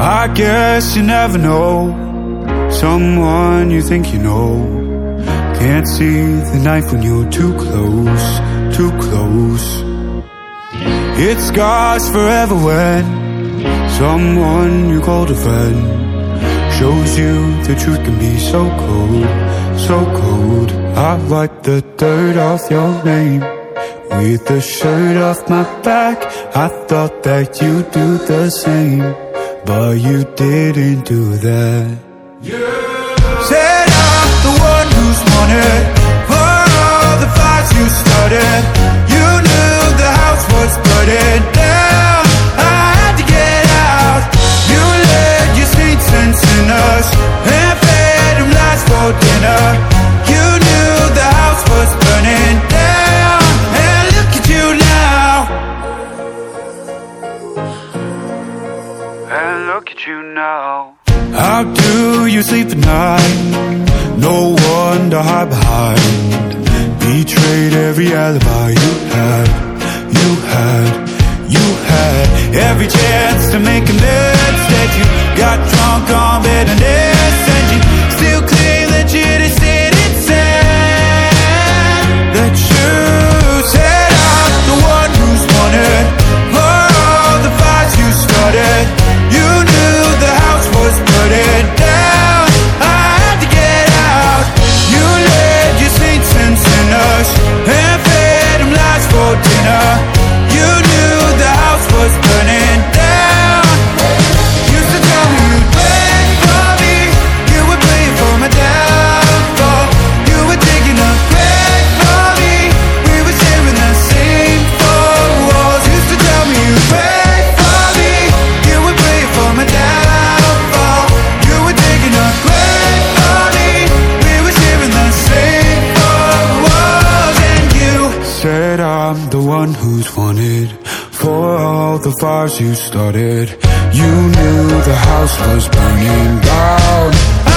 I guess you never know someone you think you know. Can't see the knife when you're too close, too close. It scars forever when someone you called a friend shows you the truth can be so cold, so cold. I wipe the dirt off your name with the shirt off my back. I thought that you'd do the same, but you didn't do that. You now. How do you sleep at night? No one to hide behind. Betrayed every alibi you had, you had, you had. Every chance to make amends. Instead, you got drunk on bitterness, said I'm the one who's wanted for all the fires you started. You knew the house was burning down.